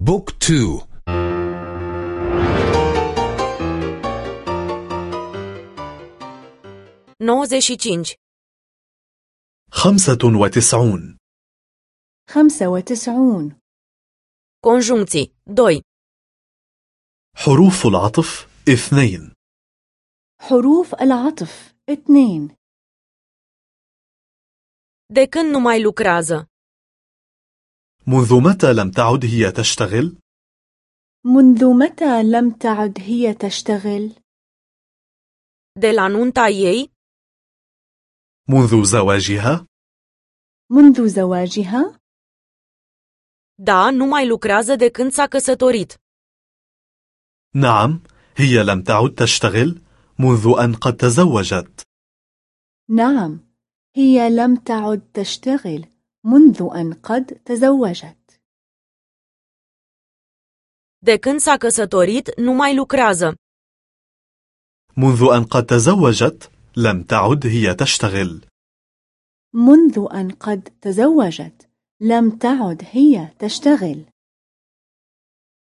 بوك تو. نوزي cinci خمسة وتسعون. خمسة وتسعون. Conjuncții 2 حروف العطف اثنين. حروف العطف اثنين. De când nu mai lucrează? منذ متى لم تعد هي تشتغل؟ منذ متى لم تعد هي تشتغل؟ De la nunta ei? منذ زواجها؟ منذ زواجها؟ Da, nu mai lucrează de când s-a căsătorit. نعم هي لم تعد تشتغل منذ أن قد تزوجت نعم هي لم تعد تشتغل منذ أن قد تزوجت De când s-a căsătorit, nu mai lucrează. منذ أن قد تزوجت لم تعد هي تشتغل منذ أن قد تزوجت لم تعد هي تشتغل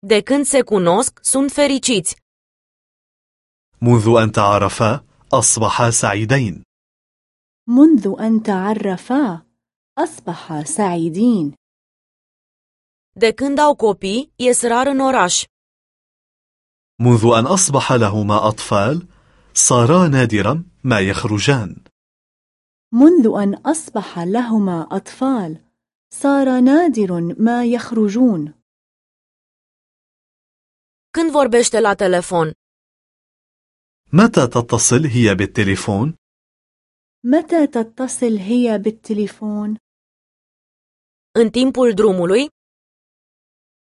De când se cunosc, sunt fericiți. منذ أن تعرفا أصبحا سعيدين منذ أن تعرفا أصبحا سعيدين De când au copii, ies rar în oraș. منذ أن أصبح لهما أطفال صارا نادرا ما يخرجان منذ أن أصبح لهما أطفال صار نادر ما يخرجون Când vorbește la telefon? متى تتصل هي بالتليفون؟ متى تتصل هي بالتليفون؟ În timpul drumului?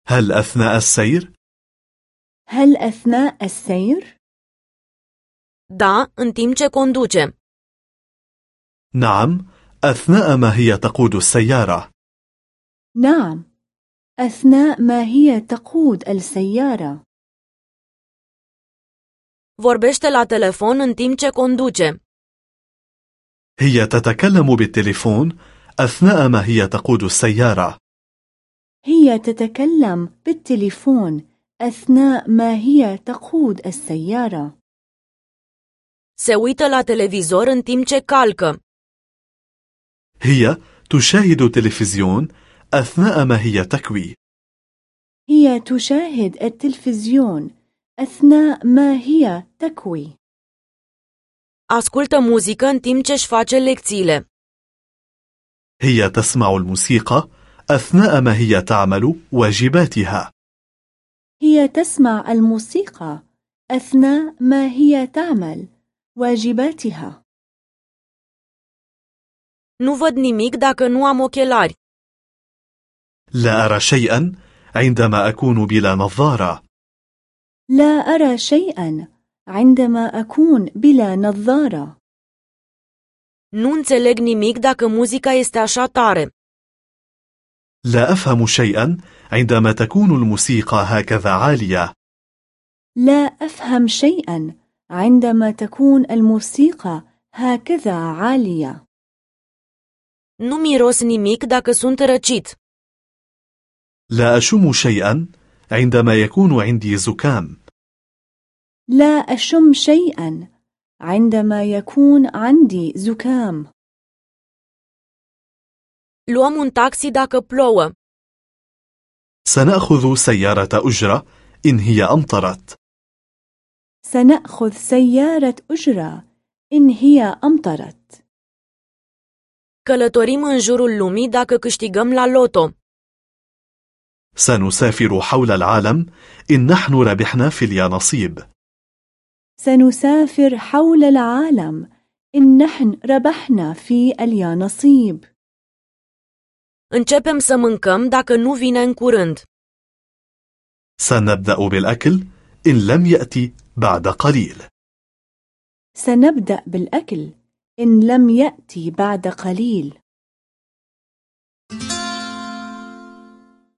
هل أثناء السير؟ هل أثناء السير؟ Da, în timp ce conduce. نعم أثناء ما هي تقود السيارة نعم أثناء ما هي تقود السيارة Vorbește la telefon în timp ce conduce. هي تتكلم بالتليفون أثناء ما هي تقود السيارة هي تتكلم بالتليفون أثناء ما هي تقود السيارة Se uită la televizor în timp ce calcă. هي تشاهد تلفزيون أثناء ما هي تكوي هي تشاهد التلفزيون أثناء ما هي تكوي Ascultă muzică în timp ce își face lecțiile. هي تسمع الموسيقى أثناء ما هي تعمل واجباتها. هي تسمع الموسيقى أثناء ما هي تعمل واجباتها. Nu văd nimic dacă nu am ochelari. لا أرى شيئا عندما أكون بلا نظارة. لا أرى شيئا عندما أكون بلا نظارة. Nu înțeleg nimic dacă muzica este așa tare. لا أفهم شيئا عندما تكون الموسيقى هكذا عالية لا أفهم شيئا عندما تكون الموسيقى هكذا عالية Nu miros nimic dacă sunt răcit. لا أشم شيئا عندما يكون عندي زكام لا أشم شيئا عندما يكون عندي زكام Luăm un taxi dacă plouă. سنأخذ سيارة أجرة إن هي أمطرت سنأخذ سيارة أجرة إن هي أمطرت Călătorim în jurul lumii dacă câștigăm la loto. سنسافر حول العالم إن نحن ربحنا في اليانصيب سنسافر حول العالم إن نحن ربحنا في اليانصيب. Începem să mâncăm dacă nu vine în curând. سنبدأ بالأكل إن لم يأتي بعد قليل. سنبدأ بالأكل إن لم يأتي بعد قليل.